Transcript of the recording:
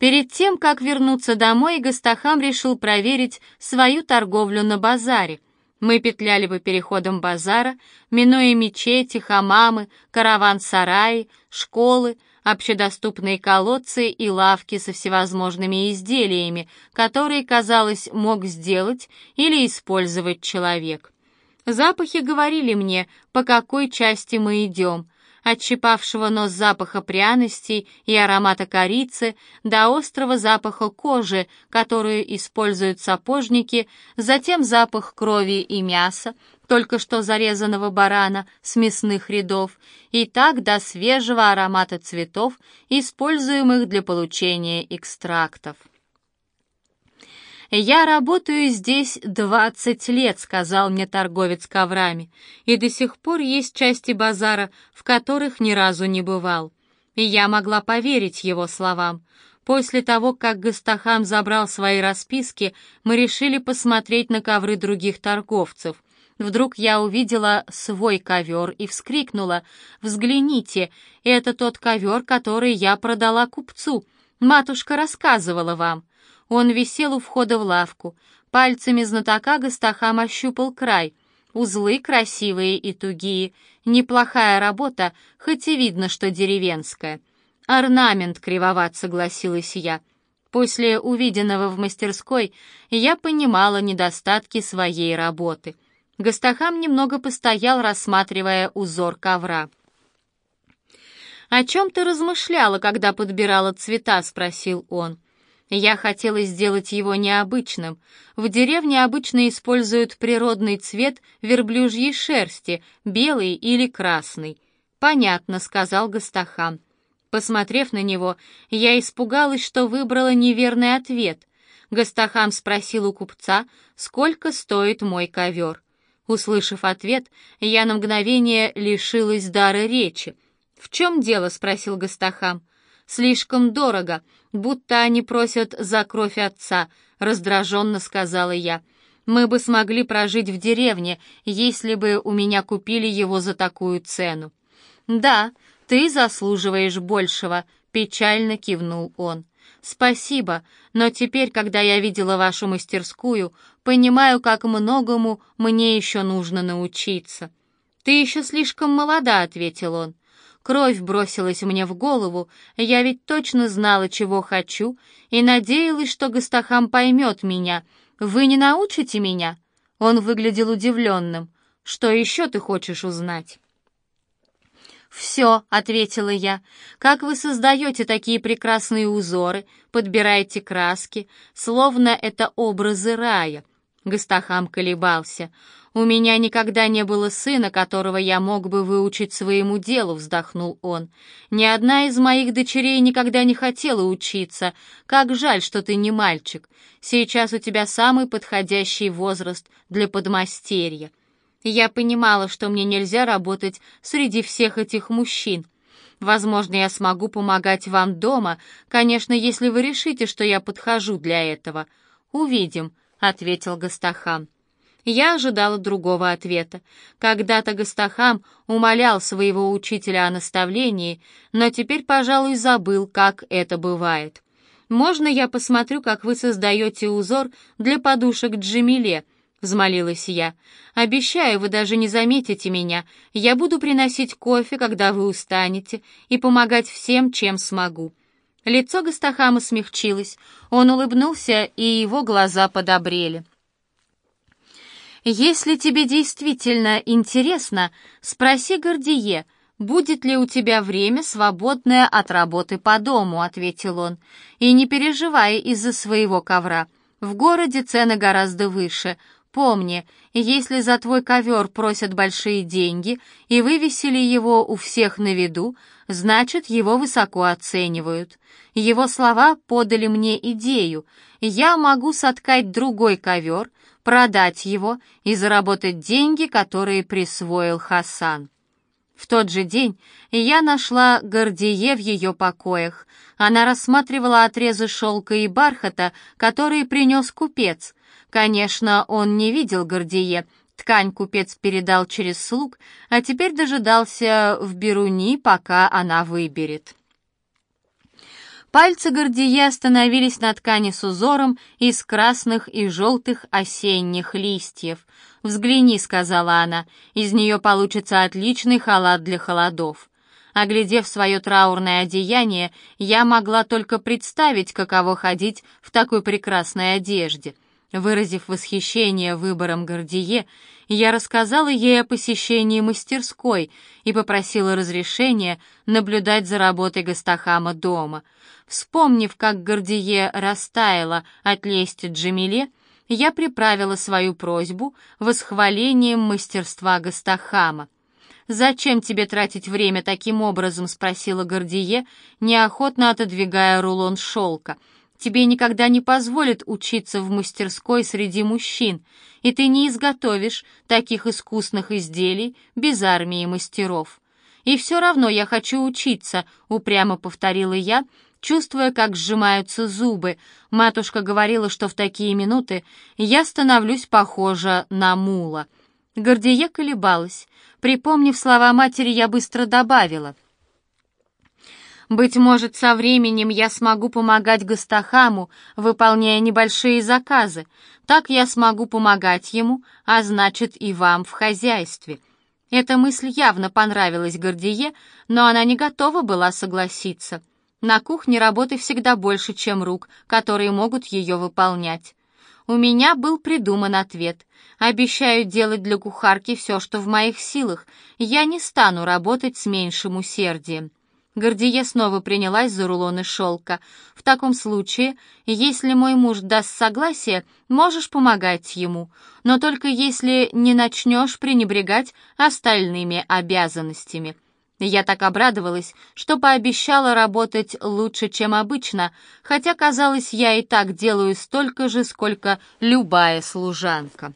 Перед тем, как вернуться домой, Гастахам решил проверить свою торговлю на базаре. Мы петляли по переходам базара, минуя мечети, хамамы, караван-сараи, школы, общедоступные колодцы и лавки со всевозможными изделиями, которые, казалось, мог сделать или использовать человек. Запахи говорили мне, по какой части мы идем, от щипавшего нос запаха пряностей и аромата корицы до острого запаха кожи, которую используют сапожники, затем запах крови и мяса, только что зарезанного барана с мясных рядов, и так до свежего аромата цветов, используемых для получения экстрактов. «Я работаю здесь двадцать лет», — сказал мне торговец коврами, «и до сих пор есть части базара, в которых ни разу не бывал». И я могла поверить его словам. После того, как Гастахам забрал свои расписки, мы решили посмотреть на ковры других торговцев. Вдруг я увидела свой ковер и вскрикнула «Взгляните, это тот ковер, который я продала купцу. Матушка рассказывала вам». Он висел у входа в лавку. Пальцами знатока Гастахам ощупал край. Узлы красивые и тугие. Неплохая работа, хоть и видно, что деревенская. «Орнамент кривоват», — согласилась я. После увиденного в мастерской я понимала недостатки своей работы. Гастахам немного постоял, рассматривая узор ковра. «О чем ты размышляла, когда подбирала цвета?» — спросил он. Я хотела сделать его необычным. В деревне обычно используют природный цвет верблюжьей шерсти, белый или красный. «Понятно», — сказал Гастахан. Посмотрев на него, я испугалась, что выбрала неверный ответ. Гастахан спросил у купца, сколько стоит мой ковер. Услышав ответ, я на мгновение лишилась дара речи. «В чем дело?» — спросил Гастахам. «Слишком дорого будто они просят за кровь отца», — раздраженно сказала я. «Мы бы смогли прожить в деревне, если бы у меня купили его за такую цену». «Да, ты заслуживаешь большего», — печально кивнул он. «Спасибо, но теперь, когда я видела вашу мастерскую, понимаю, как многому мне еще нужно научиться». «Ты еще слишком молода», — ответил он. Кровь бросилась мне в голову, я ведь точно знала, чего хочу, и надеялась, что Гастахам поймет меня. Вы не научите меня?» Он выглядел удивленным. «Что еще ты хочешь узнать?» «Все», — ответила я. «Как вы создаете такие прекрасные узоры, подбираете краски, словно это образы рая?» Гастахам колебался. «У меня никогда не было сына, которого я мог бы выучить своему делу», — вздохнул он. «Ни одна из моих дочерей никогда не хотела учиться. Как жаль, что ты не мальчик. Сейчас у тебя самый подходящий возраст для подмастерья». Я понимала, что мне нельзя работать среди всех этих мужчин. Возможно, я смогу помогать вам дома, конечно, если вы решите, что я подхожу для этого. Увидим, ответил Гастахан. Я ожидала другого ответа. Когда-то Гастахам умолял своего учителя о наставлении, но теперь, пожалуй, забыл, как это бывает. «Можно я посмотрю, как вы создаете узор для подушек Джемиле?» — взмолилась я. «Обещаю, вы даже не заметите меня. Я буду приносить кофе, когда вы устанете, и помогать всем, чем смогу». Лицо Гастахама смягчилось, он улыбнулся, и его глаза подобрели. «Если тебе действительно интересно, спроси Гордие, будет ли у тебя время, свободное от работы по дому», — ответил он. «И не переживай из-за своего ковра. В городе цены гораздо выше. Помни, если за твой ковер просят большие деньги и вывесили его у всех на виду, значит, его высоко оценивают. Его слова подали мне идею. Я могу соткать другой ковер, продать его и заработать деньги, которые присвоил Хасан. В тот же день я нашла Гордие в ее покоях. Она рассматривала отрезы шелка и бархата, которые принес купец. Конечно, он не видел Гордие, Ткань купец передал через слуг, а теперь дожидался в Беруни, пока она выберет. Пальцы Гордие остановились на ткани с узором из красных и желтых осенних листьев. «Взгляни», — сказала она, — «из нее получится отличный халат для холодов». Оглядев свое траурное одеяние, я могла только представить, каково ходить в такой прекрасной одежде. Выразив восхищение выбором Гордие, я рассказала ей о посещении мастерской и попросила разрешения наблюдать за работой Гастахама дома. Вспомнив, как Гордие растаяла от лести Джамиле, я приправила свою просьбу восхвалением мастерства Гастахама. «Зачем тебе тратить время таким образом?» — спросила Гордие, неохотно отодвигая рулон шелка. «Тебе никогда не позволят учиться в мастерской среди мужчин, и ты не изготовишь таких искусных изделий без армии мастеров». «И все равно я хочу учиться», — упрямо повторила я, чувствуя, как сжимаются зубы. Матушка говорила, что в такие минуты я становлюсь похожа на мула. Гордие колебалась. Припомнив слова матери, я быстро добавила. «Быть может, со временем я смогу помогать Гастахаму, выполняя небольшие заказы. Так я смогу помогать ему, а значит и вам в хозяйстве». Эта мысль явно понравилась Гордие, но она не готова была согласиться. На кухне работы всегда больше, чем рук, которые могут ее выполнять. У меня был придуман ответ. Обещаю делать для кухарки все, что в моих силах. Я не стану работать с меньшим усердием. Гордие снова принялась за рулоны шелка. «В таком случае, если мой муж даст согласие, можешь помогать ему, но только если не начнешь пренебрегать остальными обязанностями». Я так обрадовалась, что пообещала работать лучше, чем обычно, хотя, казалось, я и так делаю столько же, сколько любая служанка.